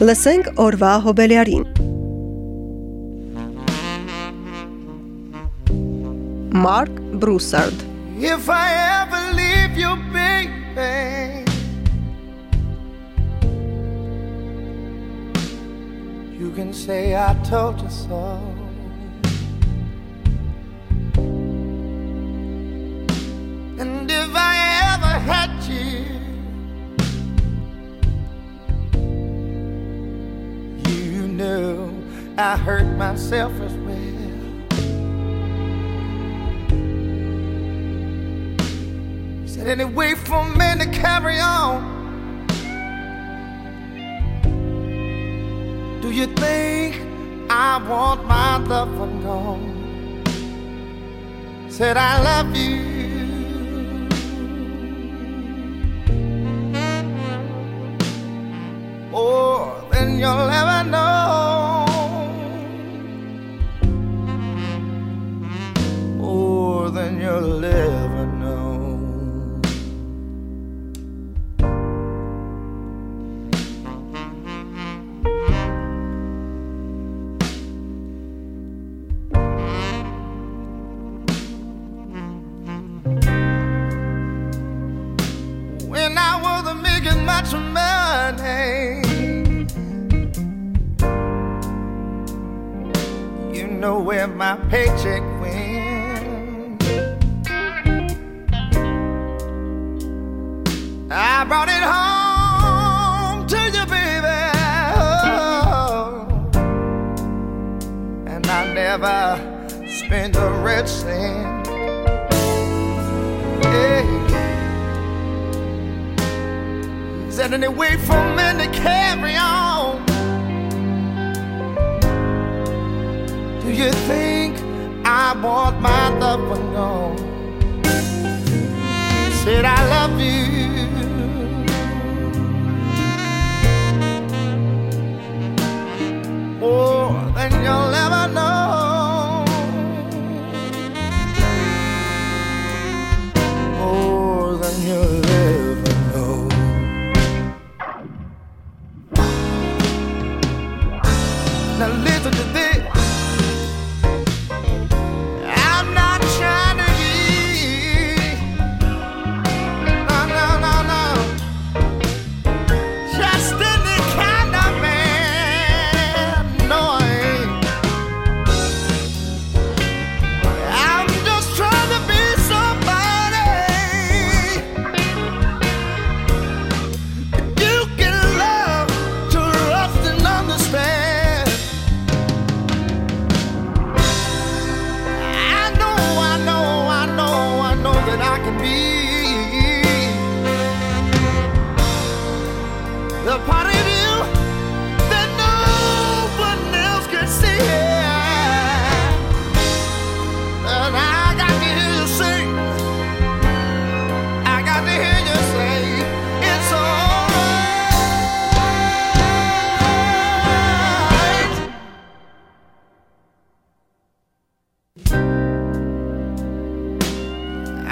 Լսենք օրվա հոբելյարին։ Mark Broussard If I ever leave you, baby, you can say I told you so. I hurt myself as well. Said any way for men to carry on. Do you think I want my loved one gone? Said I love you. More than you'll brought it home to you, baby. Oh. And I never spent a red cent. Is that any way for men to carry on? Do you think I want my loved one gone? Said I love you. Oh, More than you'll ever know.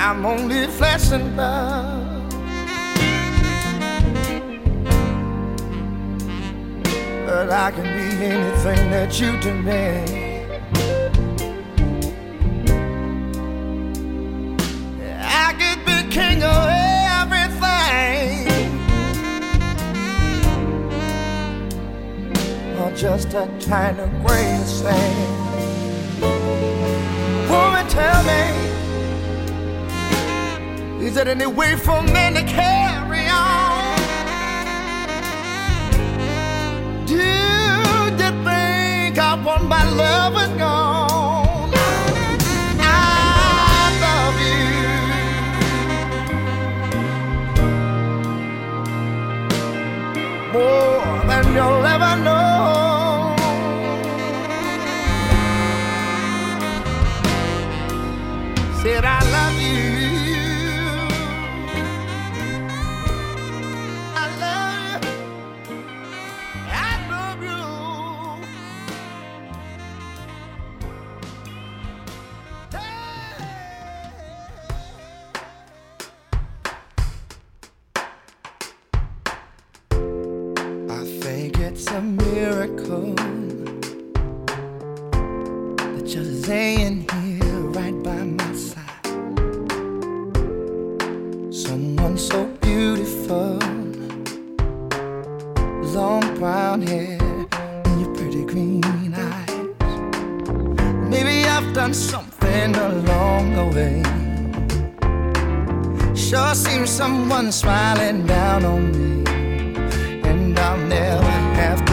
I'm only flesh and blood. But I can be anything that you demand. I could be king of everything. Or just a tiny grain of sand. Woman, tell me. Is there any way for men to carry on? Do you think I want my love and gone? I love you more than you'll ever know. Said I love you. someone smiling down on me, and I'll never have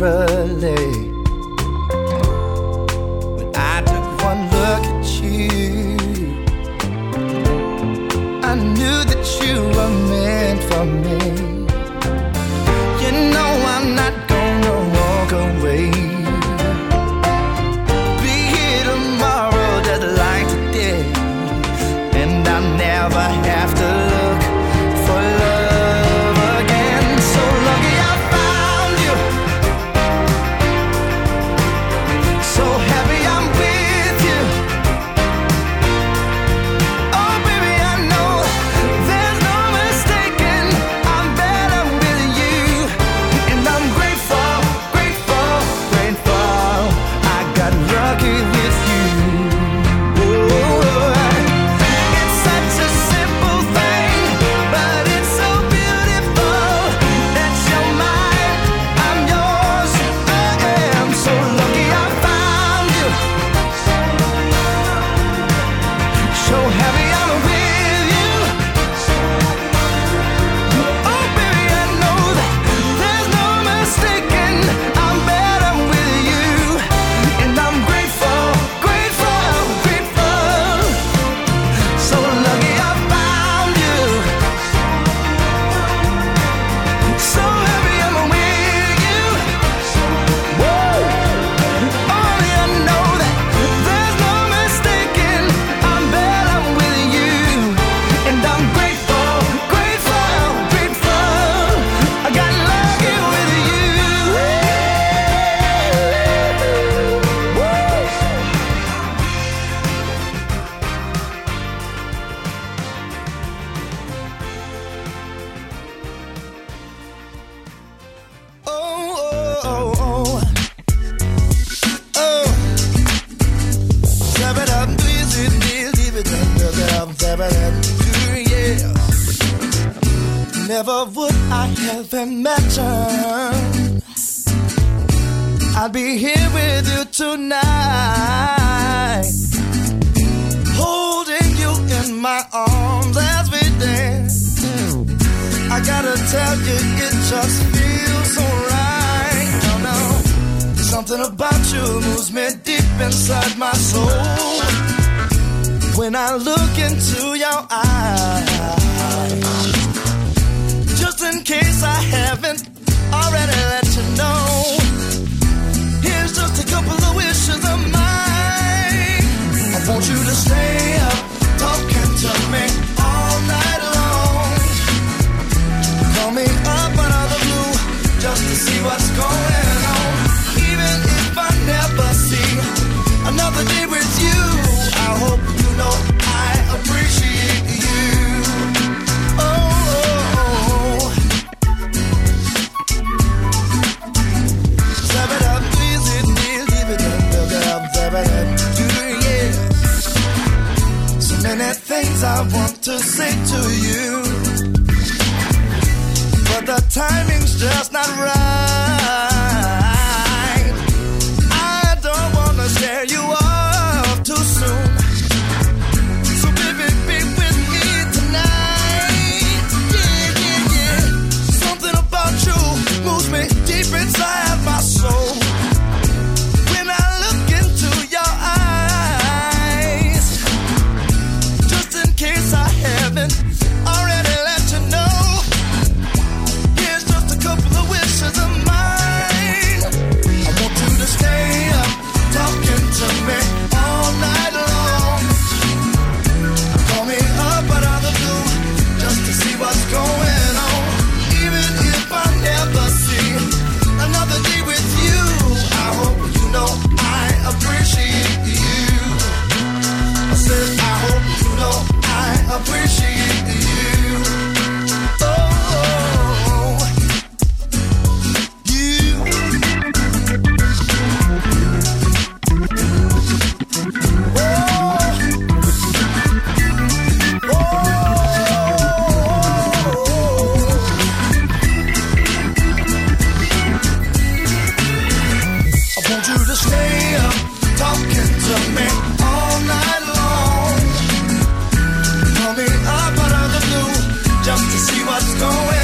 naturally. Oh, oh. Never would I have imagined I'd be here with you tonight, holding you in my arms as we dance. I gotta tell you, it just feels so. Something about you moves me deep inside my soul. When I look into your eyes, just in case I haven't already let you know, here's just a couple of wishes of mine. I want you to stay up talking to me. want you to stay up talking to me all night long. Call me up out of the blue just to see what's going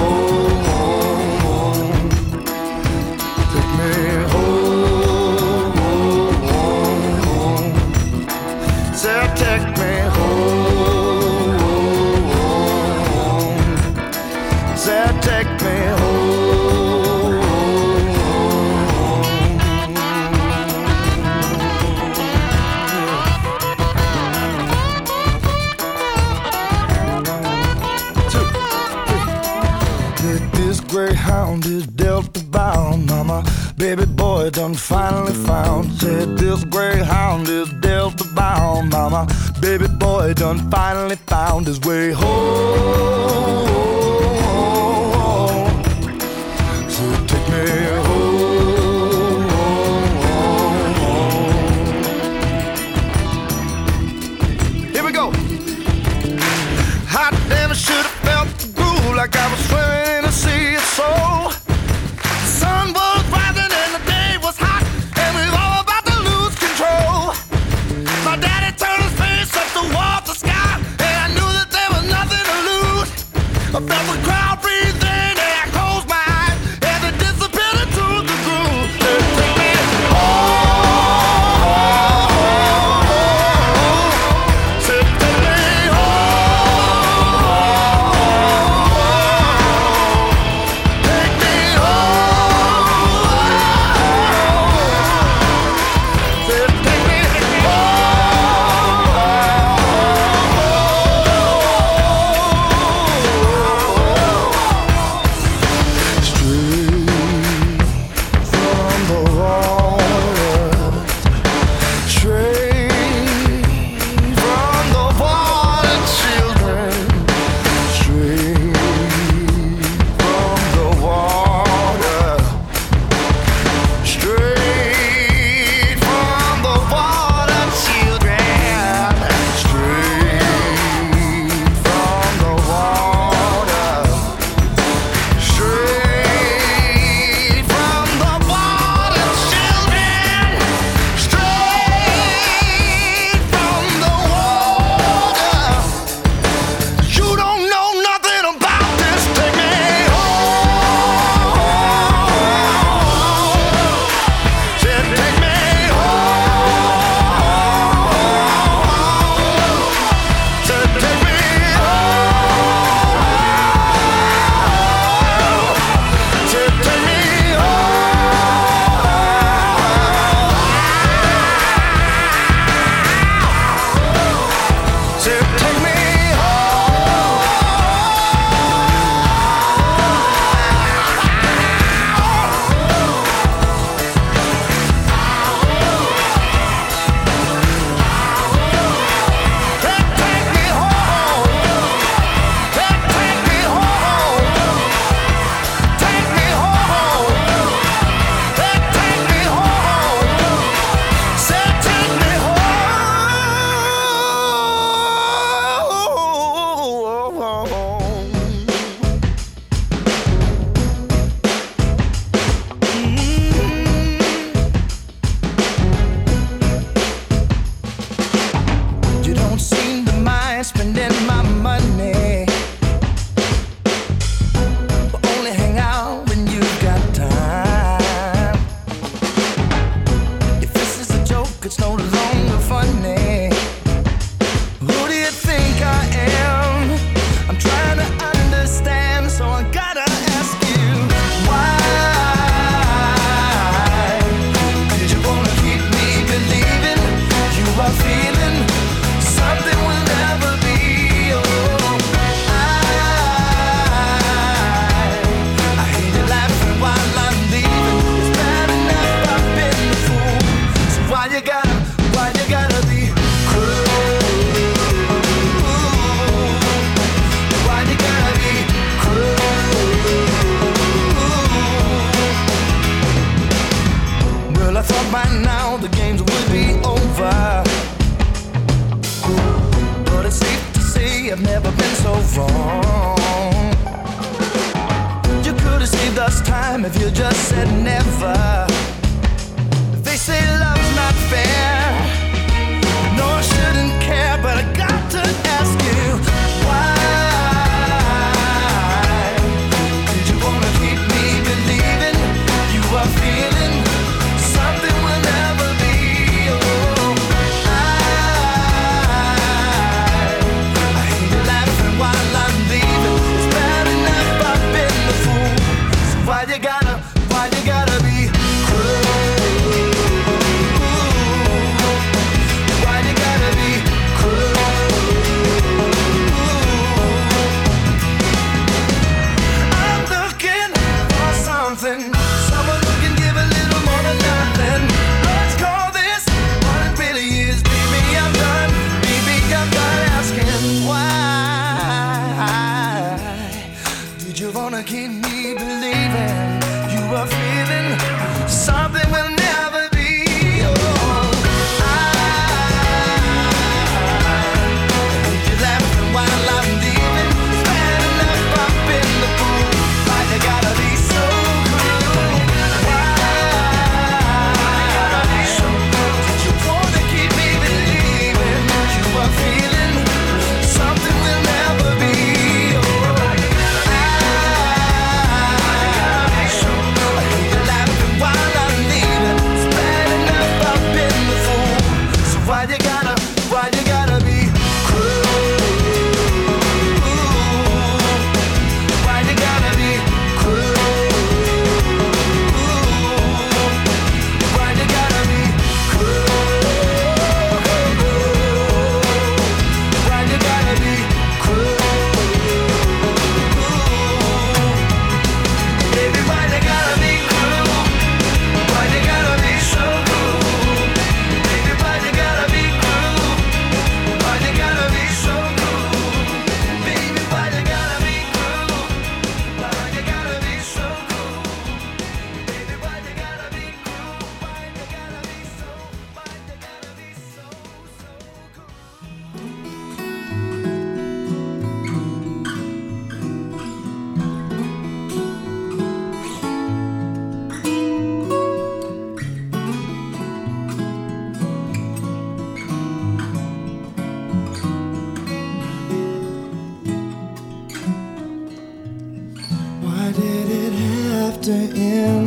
done finally found. Said this Greyhound is Delta bound, mama. Baby boy done finally found his way home.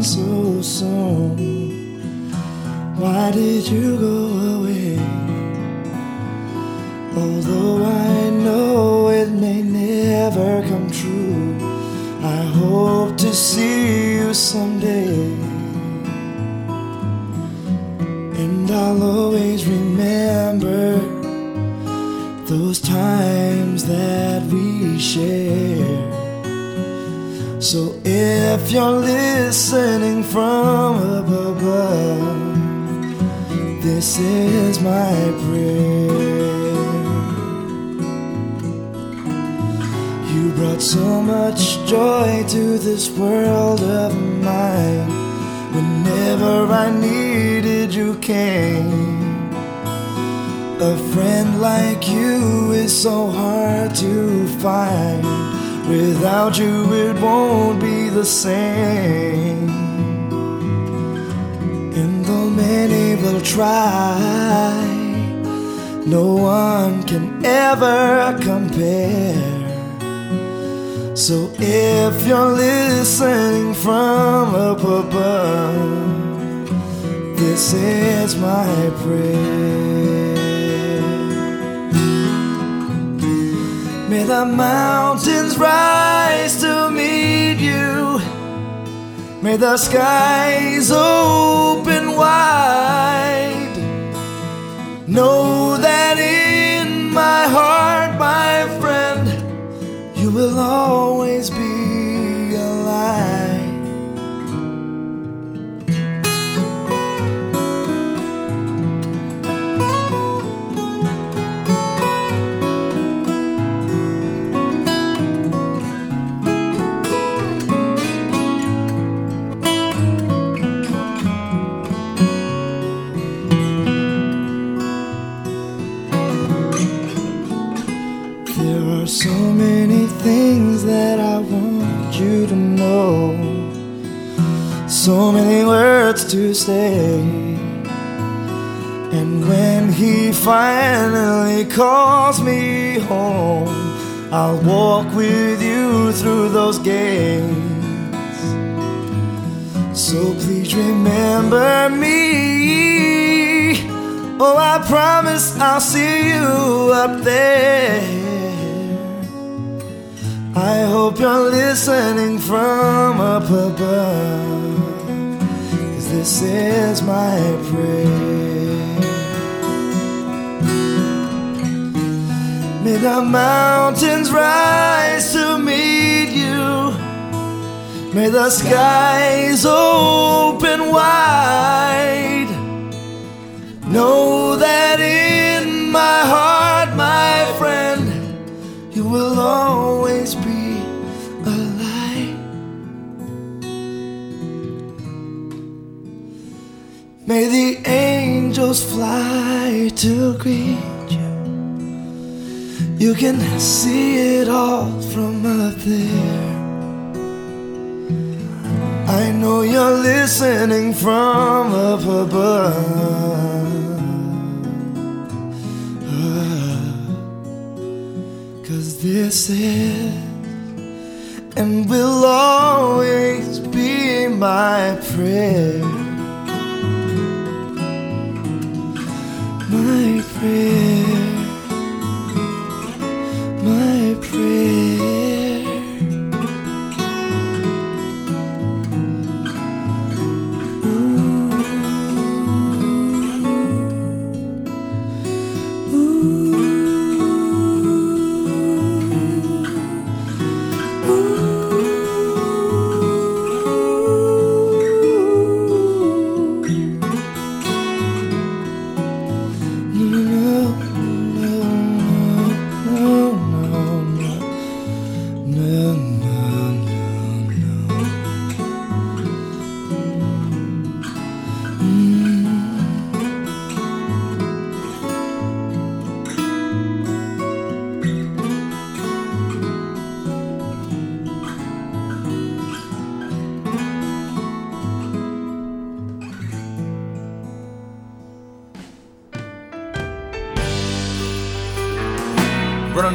so soon? Why did you go? You brought so much joy to this world of mine. Whenever I needed you came. A friend like you is so hard to find. Without you, it won't be the same. And though many will try, no one can ever compare. So if you're listening from up above, this is my prayer. May the mountains rise to meet you. May the skies open wide. No so many words to say. And when he finally calls me home, I'll walk with you through those gates. So please remember me. Oh, I promise I'll see you up there. I hope you're listening from up above. This is my prayer. May the mountains rise to meet you. May the skies open wide. Know that in my heart, my friend, you will always be May the angels fly to greet you. You can see it all from up there. I know you're listening from up above. Cause this is and will always be my prayer. My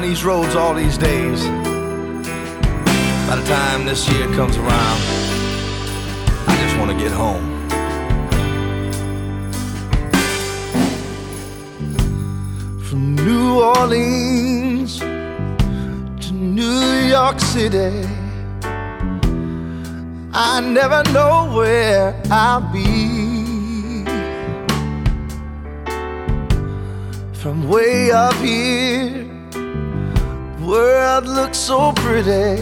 these roads all these days. By the time this year comes around, I just want to get home. From New Orleans to New York City, I never know where I'll be. From way up here, world looks so pretty.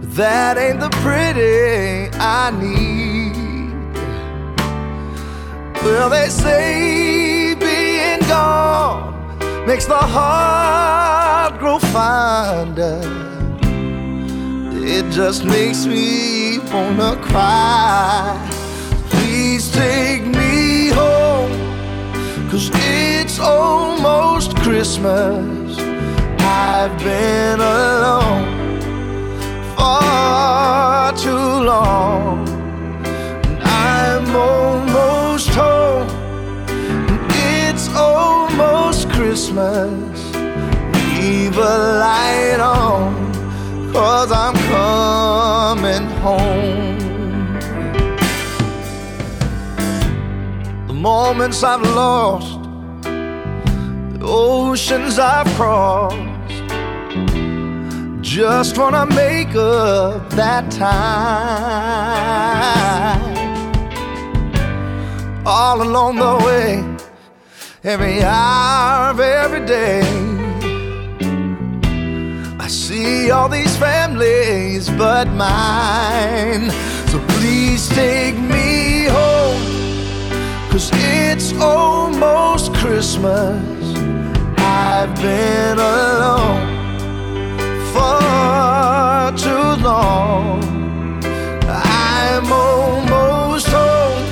But that ain't the pretty I need. Well, they say being gone makes the heart grow fonder. It just makes me wanna cry. Please take me home, cause it's almost Christmas. I've been alone far too long. And I'm almost home. and It's almost Christmas. Leave a light on, cause I'm coming home. The moments I've lost, the oceans I've crossed. Just wanna make up that time all along the way, every hour of every day. I see all these families but mine. So please take me home, cause it's almost Christmas. I've been alone too long. I'm almost home.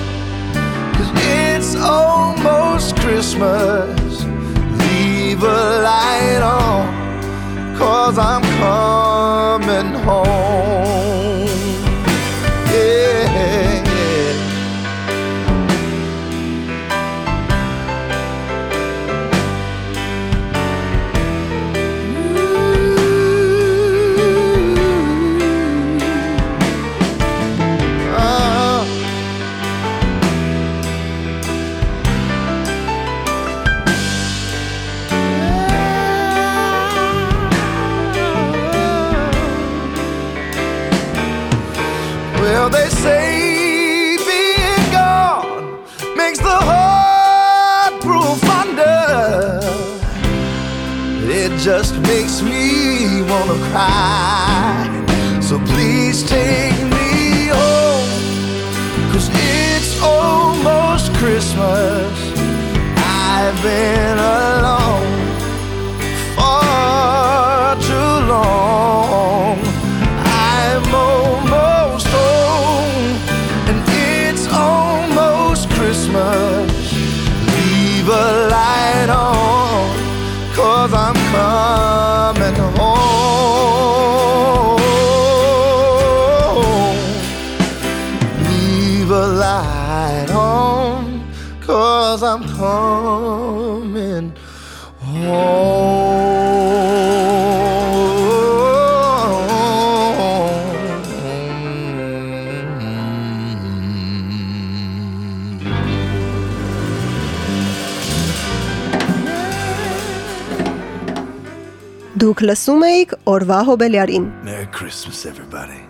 It's almost Christmas. Leave a light on. Cause I'm Դուք լսում էիք օրվա հոբելյարին։ Merry Christmas, everybody.